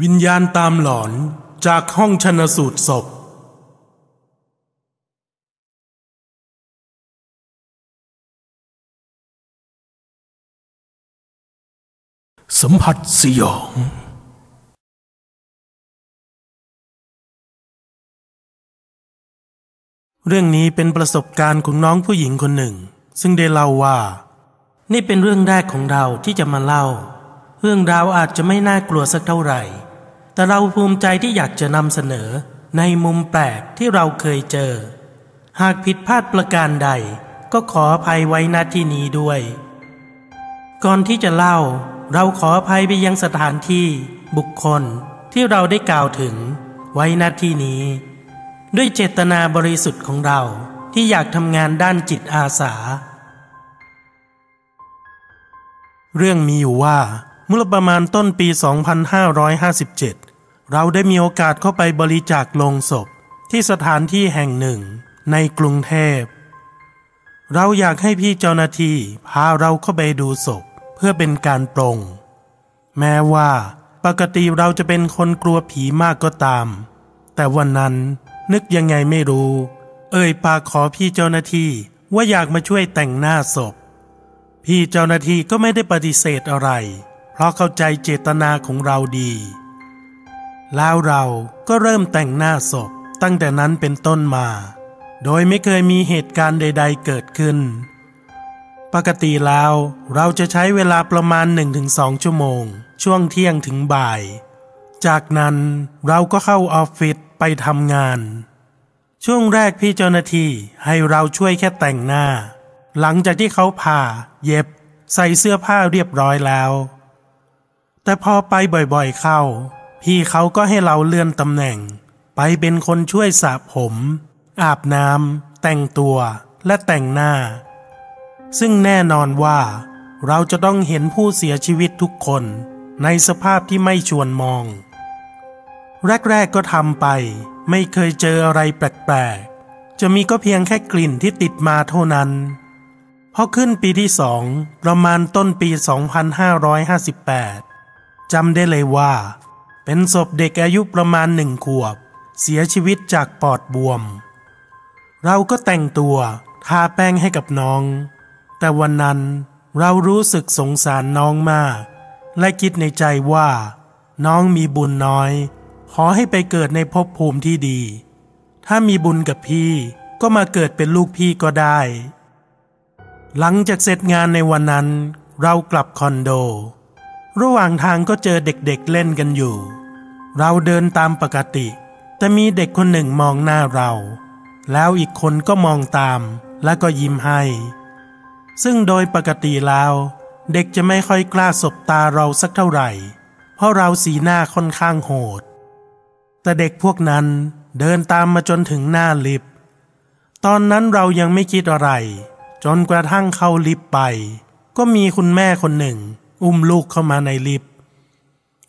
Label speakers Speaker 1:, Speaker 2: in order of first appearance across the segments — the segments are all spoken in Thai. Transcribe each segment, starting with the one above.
Speaker 1: วิญญาณตามหลอนจากห้องชนสูตรศพ สัมผัสสยอง เรื่องนี้เป็นประสบการณ์ของน้องผู้หญิงคนหนึ่ง ซึ่งได้เล่าว่า นี่เป็นเรื่องแรกของเราที่จะมาเล่า เรื่องราวอาจจะไม่น่ากลัวสักเท่าไหร่ แต่เราภูมิใจที่อยากจะนำเสนอในมุมแปลกที่เราเคยเจอ หากผิดพลาดประการใด ก็ขออภัยไว้ณที่นี้ด้วย ก่อนที่จะเล่า เราขออภัยไปยังสถานที่บุคคลที่เราได้กล่าวถึงไว้ณที่นี้ ด้วยเจตนาบริสุทธิ์ของเราที่อยากทำงานด้านจิตอาสา เรื่องมีอยู่ว่า เมื่อประมาณต้นปี 2557 เราได้มีโอกาสเข้าไปบริจาคลงศพที่สถานที่แห่งหนึ่งในกรุงเทพ เราอยากให้พี่เจ้าหน้าที่พาเราเข้าไปดูศพเพื่อเป็นการปรง แม้ว่าปกติเราจะเป็นคนกลัวผีมากก็ตาม แต่วันนั้นนึกยังไงไม่รู้ เอ่ยปากขอพี่เจ้าหน้าที่ว่าอยากมาช่วยแต่งหน้าศพ พี่เจ้าหน้าที่ก็ไม่ได้ปฏิเสธอะไร เพราะเข้าใจเจตนาของเราดี แล้วเราก็เริ่มแต่งหน้าศพตั้งแต่นั้นเป็นต้นมา โดยไม่เคยมีเหตุการณ์ใด ๆ เกิดขึ้น ปกติแล้วเราจะใช้เวลาประมาณ 1-2 ชั่วโมง ช่วงเที่ยงถึงบ่าย จากนั้นเราก็เข้าออฟฟิศไปทำงาน ช่วงแรกพี่เจ้าหน้าที่ให้เราช่วยแค่แต่งหน้า หลังจากที่เขาผ่า เย็บ ใส่เสื้อผ้าเรียบร้อยแล้ว แต่พอไปบ่อยๆเข้า พี่เขาก็ให้เราเลื่อนตำแหน่ง ไปเป็นคนช่วยสระผม อาบน้ำแต่งตัวและแต่งหน้า ซึ่งแน่นอนว่า เราจะต้องเห็นผู้เสียชีวิตทุกคนในสภาพที่ไม่ชวนมอง แรกๆก็ทำไป ไม่เคยเจออะไรแปลกๆ จะมีก็เพียงแค่กลิ่นที่ติดมาเท่านั้นพอขึ้นปีที่สองประมาณต้นปี 2558 จำได้เลยว่า เป็นศพเด็กอายุประมาณหนึ่งขวบ เสียชีวิตจากปอดบวม เราก็แต่งตัวทาแป้งให้กับน้อง แต่วันนั้นเรารู้สึกสงสารน้องมาก และคิดในใจว่า น้องมีบุญน้อย ขอให้ไปเกิดในภพภูมิที่ดี ถ้ามีบุญกับพี่ก็มาเกิดเป็นลูกพี่ก็ได้ หลังจากเสร็จงานในวันนั้น เรากลับคอนโด ระหว่างทางก็เจอเด็กๆเล่นกันอยู่ เราเดินตามปกติ แต่มีเด็กคนหนึ่งมองหน้าเรา แล้วอีกคนก็มองตามแล้วก็ยิ้มให้ ซึ่งโดยปกติแล้ว เด็กจะไม่ค่อยกล้าสบตาเราสักเท่าไหร่ เพราะเราสีหน้าค่อนข้างโหด แต่เด็กพวกนั้นเดินตามมาจนถึงหน้าลิฟต์ตอนนั้นเรายังไม่คิดอะไร จนกระทั่งเข้าลิฟต์ไป ก็มีคุณแม่คนหนึ่ง อุ้มลูกเข้ามาในลิฟต์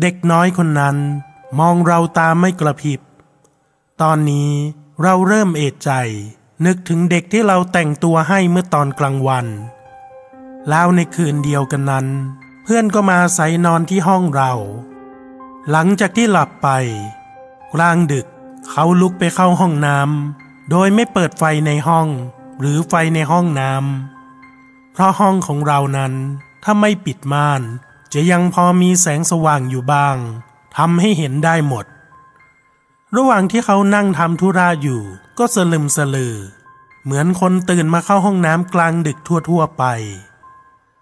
Speaker 1: เด็กน้อยคนนั้นมองเราตามไม่กระพริบ ตอนนี้เราเริ่มเอะใจ นึกถึงเด็กที่เราแต่งตัวให้เมื่อตอนกลางวัน แล้วในคืนเดียวกันนั้น เพื่อนก็มาใส่นอนที่ห้องเรา หลังจากที่หลับไป กลางดึกเขาลุกไปเข้าห้องน้ำโดยไม่เปิดไฟในห้อง หรือไฟในห้องน้ำเพราะห้องของเรานั้น ถ้าไม่ปิดม่าน จะยังพอมีแสงสว่างอยู่บ้างทำให้เห็นได้หมด ระหว่างที่เขานั่งทำธุระอยู่ ก็สลึมสลือ เหมือนคนตื่นมาเข้าห้องน้ำกลางดึกทั่วๆไป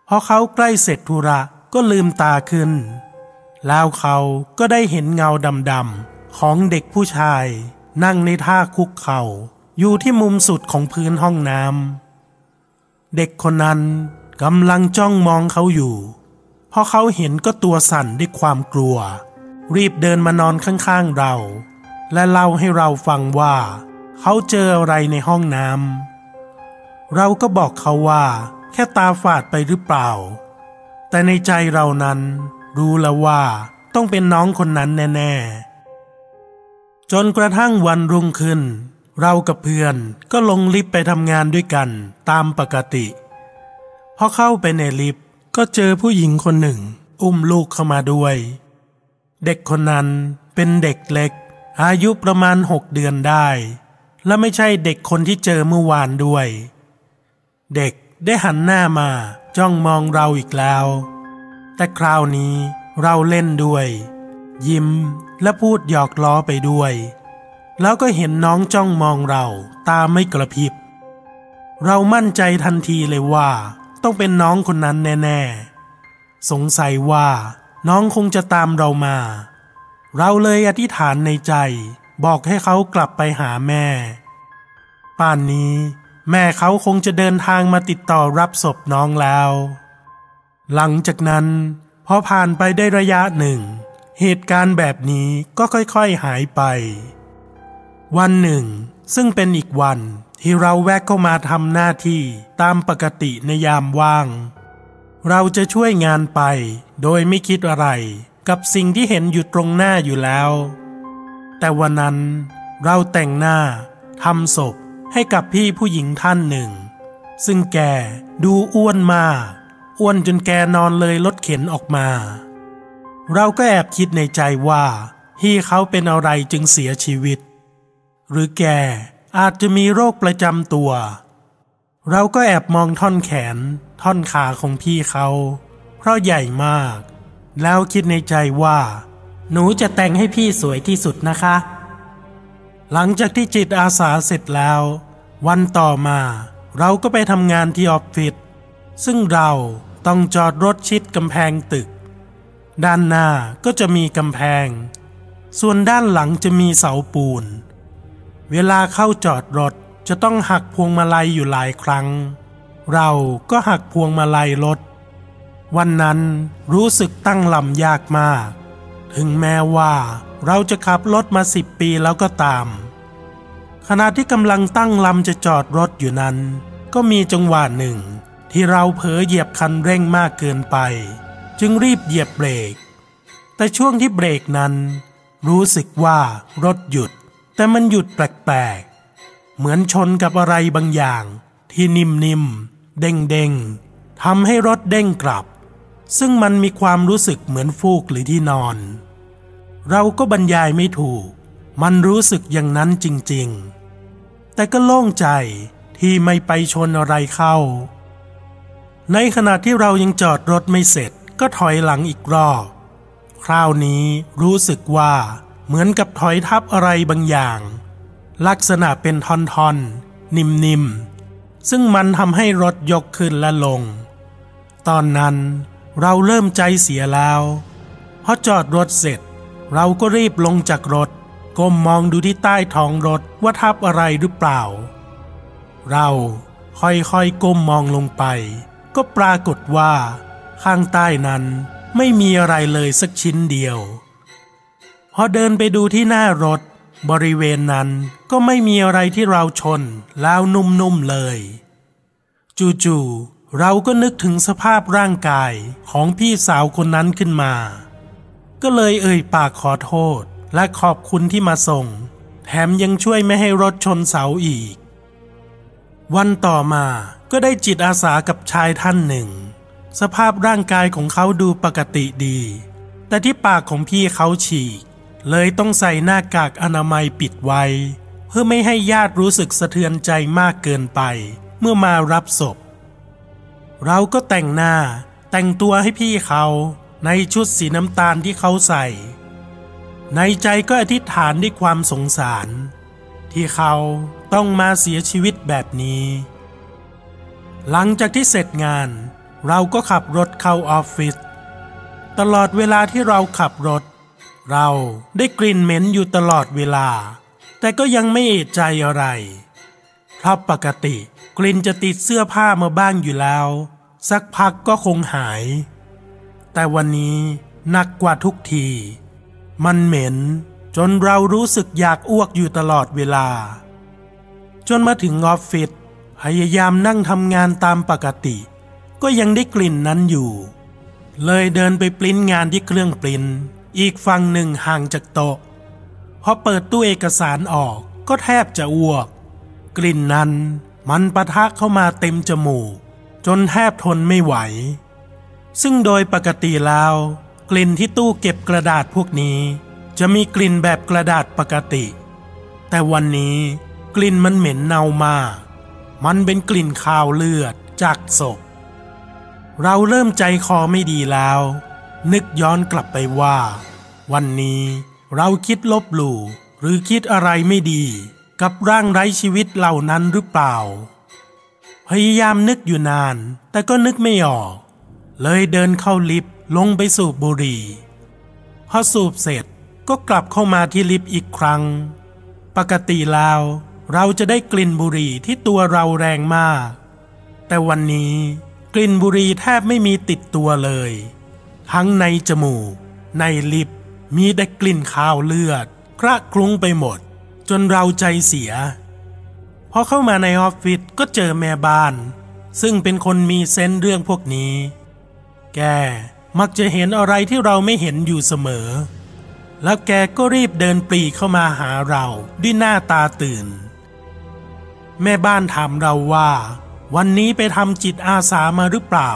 Speaker 1: พอเขาใกล้เสร็จธุระก็ลืมตาขึ้น แล้วเขาก็ได้เห็นเงาดำๆของเด็กผู้ชาย นั่งในท่าคุกเข่าอยู่ที่มุมสุดของพื้นห้องน้ำเด็กคนนั้น กำลังจ้องมองเขาอยู่ พอเขาเห็นก็ตัวสั่นด้วยความกลัว รีบเดินมานอนข้างๆเรา และเล่าให้เราฟังว่า เขาเจออะไรในห้องน้ำเราก็บอกเขาว่า แค่ตาฝาดไปหรือเปล่า แต่ในใจเรานั้นรู้แล้วว่าต้องเป็นน้องคนนั้นแน่ๆ จนกระทั่งวันรุ่งขึ้น เรากับเพื่อนก็ลงลิฟต์ไปทำงานด้วยกันตามปกติ พอเข้าไปในลิฟต์ก็เจอผู้หญิงคนหนึ่ง อุ้มลูกเข้ามาด้วย เด็กคนนั้นเป็นเด็กเล็ก อายุประมาณหกเดือนได้ และไม่ใช่เด็กคนที่เจอเมื่อวานด้วย เด็กได้หันหน้ามาจ้องมองเราอีกแล้ว แต่คราวนี้เราเล่นด้วย ยิ้มและพูดหยอกล้อไปด้วย แล้วก็เห็นน้องจ้องมองเราตาไม่กระพริบ เรามั่นใจทันทีเลยว่า ต้องเป็นน้องคนนั้นแน่ ๆ สงสัยว่าน้องคงจะตามเรามา เราเลยอธิษฐานในใจบอกให้เขากลับไปหาแม่ ป่านนี้ แม่เขาคงจะเดินทางมาติดต่อรับศพน้องแล้ว หลังจากนั้นพอผ่านไปได้ระยะหนึ่ง เหตุการณ์แบบนี้ก็ค่อยๆหายไป วันหนึ่ง ซึ่งเป็นอีกวัน ที่เราแวะเข้ามาทำหน้าที่ตามปกติในยามว่าง เราจะช่วยงานไป โดยไม่คิดอะไร กับสิ่งที่เห็นอยู่ตรงหน้าอยู่แล้ว แต่วันนั้นเราแต่งหน้าทำศพให้กับพี่ผู้หญิงท่านหนึ่ง ซึ่งแกดูอ้วนมากอ้วนจนแกนอนเลยรถเข็นออกมา เราก็แอบคิดในใจว่าพี่เขาเป็นอะไรจึงเสียชีวิต หรือแก อาจจะมีโรคประจำตัว เราก็แอบมองท่อนแขน ท่อนขาของพี่เขา เพราะใหญ่มาก แล้วคิดในใจว่า หนูจะแต่งให้พี่สวยที่สุดนะคะ หลังจากที่จิตอาสาเสร็จแล้ว วันต่อมา เราก็ไปทำงานที่ออฟฟิศซึ่งเราต้องจอดรถชิดกำแพงตึก ด้านหน้าก็จะมีกำแพง ส่วนด้านหลังจะมีเสาปูน เวลาเข้าจอดรถจะต้องหักพวงมาลัยอยู่หลายครั้ง เราก็หักพวงมาลัยรถ วันนั้นรู้สึกตั้งลำยากมาก ถึงแม้ว่าเราจะขับรถมาสิบปีแล้วก็ตาม ขณะที่กำลังตั้งลำจะจอดรถอยู่นั้น ก็มีจังหวะหนึ่ง ที่เราเผลอเหยียบคันเร่งมากเกินไป จึงรีบเหยียบเบรก แต่ช่วงที่เบรกนั้น รู้สึกว่ารถหยุด แต่มันหยุดแปลกๆ เหมือนชนกับอะไรบางอย่าง ที่นิ่มๆ เด้งๆทำให้รถเด้งกลับ ซึ่งมันมีความรู้สึกเหมือนฟูกหรือที่นอน เราก็บรรยายไม่ถูก มันรู้สึกอย่างนั้นจริงๆ แต่ก็โล่งใจที่ไม่ไปชนอะไรเข้า ในขณะที่เรายังจอดรถไม่เสร็จก็ถอยหลังอีกรอบ คราวนี้รู้สึกว่า เหมือนกับถอยทับอะไรบางอย่าง ลักษณะเป็นท่อนๆ นิ่มๆ ซึ่งมันทำให้รถยกขึ้นและลง ตอนนั้นเราเริ่มใจเสียแล้วพอจอดรถเสร็จ เราก็รีบลงจากรถก้มมองดูที่ใต้ท้องรถว่าทับอะไรหรือเปล่า เราค่อยๆก้มมองลงไป ก็ปรากฏว่า ข้างใต้นั้นไม่มีอะไรเลยสักชิ้นเดียว อเดินไปดูที่หน้ารถ บริเวณนั้นก็ไม่มีอะไรที่เราชนแล้วนุ่มๆเลย จู่ๆเราก็นึกถึงสภาพร่างกายของพี่สาวคนนั้นขึ้นมา ก็เลยเอ่ยปากขอโทษและขอบคุณที่มาส่ง แถมยังช่วยไม่ให้รถชนเสาอีก วันต่อมาก็ได้จิตอาสากับชายท่านหนึ่ง สภาพร่างกายของเขาดูปกติดี แต่ที่ปากของพี่เขาฉีก เลยต้องใส่หน้ากากอนามัยปิดไว้ เพื่อไม่ให้ญาติรู้สึกสะเทือนใจมากเกินไป เมื่อมารับศพ เราก็แต่งหน้าแต่งตัวให้พี่เขาในชุดสีน้ำตาลที่เขาใส่ ในใจก็อธิษฐานด้วยความสงสาร ที่เขาต้องมาเสียชีวิตแบบนี้ หลังจากที่เสร็จงาน เราก็ขับรถเข้าออฟฟิศตลอดเวลาที่เราขับรถ เราได้กลิ่นเหม็นอยู่ตลอดเวลา แต่ก็ยังไม่เอะใจอะไรเพราะปกติกลิ่นจะติดเสื้อผ้ามาบ้างอยู่แล้ว สักพักก็คงหาย แต่วันนี้หนักกว่าทุกที มันเหม็น จนเรารู้สึกอยากอ้วกอยู่ตลอดเวลา จนมาถึงออฟฟิศพยายามนั่งทำงานตามปกติ ก็ยังได้กลิ่นนั้นอยู่ เลยเดินไปปริ้นงานที่เครื่องปริ้น อีกฝั่งหนึ่งห่างจากโต๊ะพอเปิดตู้เอกสารออกก็แทบจะอ้วก กลิ่นนั้นมันปะทะเข้ามาเต็มจมูก จนแทบทนไม่ไหว ซึ่งโดยปกติแล้ว กลิ่นที่ตู้เก็บกระดาษพวกนี้ จะมีกลิ่นแบบกระดาษปกติ แต่วันนี้กลิ่นมันเหม็นเน่ามาก มันเป็นกลิ่นคาวเลือดจากศพ เราเริ่มใจคอไม่ดีแล้ว นึกย้อนกลับไปว่า วันนี้เราคิดลบหลู่หรือคิดอะไรไม่ดี กับร่างไร้ชีวิตเหล่านั้นหรือเปล่า พยายามนึกอยู่นาน แต่ก็นึกไม่ออก เลยเดินเข้าลิฟต์ลงไปสูบบุหรี่พอสูบเสร็จก็กลับเข้ามาที่ลิฟต์อีกครั้ง ปกติแล้วเราจะได้กลิ่นบุหรี่ที่ตัวเราแรงมาก แต่วันนี้กลิ่นบุหรี่แทบไม่มีติดตัวเลย ทั้งในจมูก ในลิฟต์มีแต่กลิ่นคาวเลือดคระคลุ้งไปหมด จนเราใจเสีย พอเข้ามาในออฟฟิศก็เจอแม่บ้าน ซึ่งเป็นคนมีเซนเรื่องพวกนี้ แกมักจะเห็นอะไรที่เราไม่เห็นอยู่เสมอ แล้วแกก็รีบเดินปรีเข้ามาหาเราด้วยหน้าตาตื่น แม่บ้านถามเราว่า วันนี้ไปทำจิตอาสามาหรือเปล่า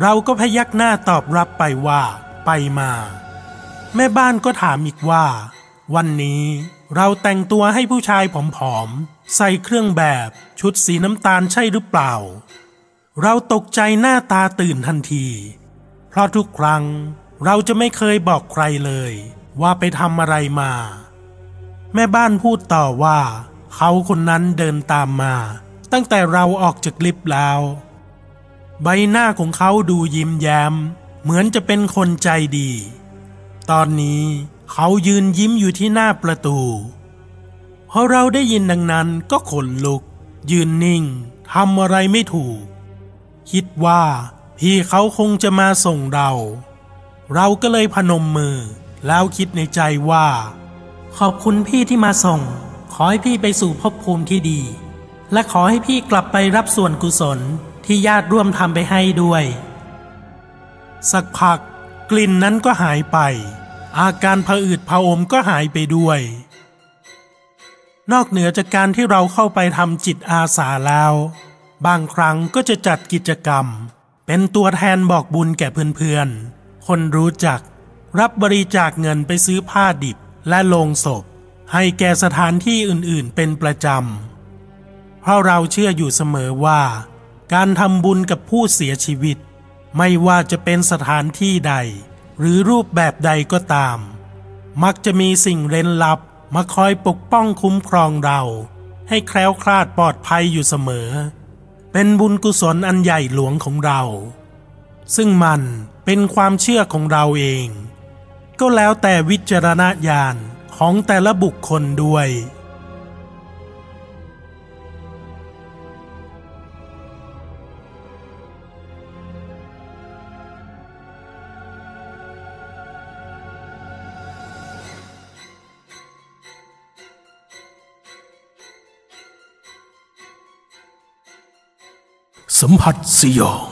Speaker 1: เราก็พยักหน้าตอบรับไปว่า ไปมา แม่บ้านก็ถามอีกว่า วันนี้เราแต่งตัวให้ผู้ชายผอมๆ ใส่เครื่องแบบชุดสีน้ำตาลใช่หรือเปล่า เราตกใจหน้าตาตื่นทันที เพราะทุกครั้งเราจะไม่เคยบอกใครเลย ว่าไปทำอะไรมา แม่บ้านพูดต่อว่า เขาคนนั้นเดินตามมา ตั้งแต่เราออกจากลิฟต์แล้ว ใบหน้าของเขาดูยิ้มแย้ม เหมือนจะเป็นคนใจดี ตอนนี้เขายืนยิ้มอยู่ที่หน้าประตูพอเราได้ยินดังนั้นก็ขนลุก ยืนนิ่งทำอะไรไม่ถูก คิดว่าพี่เขาคงจะมาส่งเรา เราก็เลยพนมมือ แล้วคิดในใจว่า ขอบคุณพี่ที่มาส่ง ขอให้พี่ไปสู่ภพภูมิที่ดี และขอให้พี่กลับไปรับส่วนกุศล ที่ญาติร่วมทำไปให้ด้วย สักพักกลิ่นนั้นก็หายไป อาการผะอืดผะอมก็หายไปด้วย นอกเหนือจากการที่เราเข้าไปทำจิตอาสาแล้ว บางครั้งก็จะจัดกิจกรรม เป็นตัวแทนบอกบุญแก่เพื่อนๆ คนรู้จัก รับบริจาคเงินไปซื้อผ้าดิบและโลงศพ ให้แก่สถานที่อื่นๆเป็นประจำเพราะเราเชื่ออยู่เสมอว่า การทำบุญกับผู้เสียชีวิต ไม่ว่าจะเป็นสถานที่ใด หรือรูปแบบใดก็ตาม มักจะมีสิ่งเร้นลับมาคอยปกป้องคุ้มครองเรา ให้แคล้วคลาดปลอดภัยอยู่เสมอ เป็นบุญกุศลอันใหญ่หลวงของเรา ซึ่งมันเป็นความเชื่อของเราเอง ก็แล้วแต่วิจารณญาณของแต่ละบุคคลด้วย สัมผัสสยอง